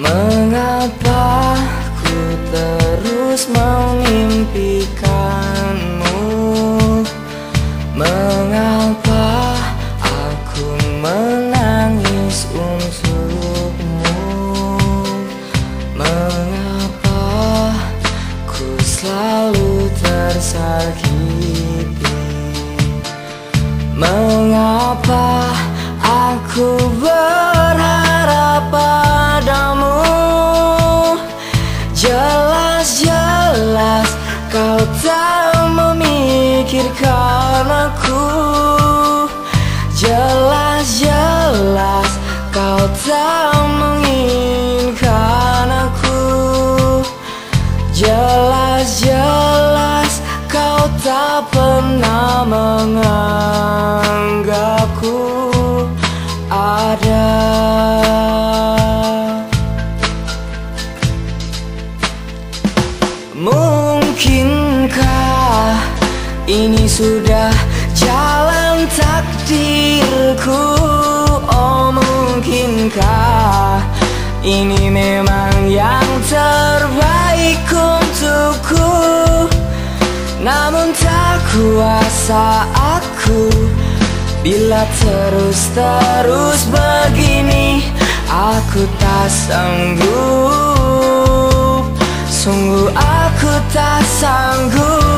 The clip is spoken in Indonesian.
Mengapa ku terus memimpikanmu Mengapa aku menangis untukmu? Mengapa ku selalu tersakiti? Mengapa pernah menganggapku ada. Mungkinkah ini sudah jalan takdirku? Oh mungkinkah ini memang yang terbaik untukku? Namun tak kuasa aku. Bila terus-terus begini Aku tak sanggup. Sungguh aku tak sanggup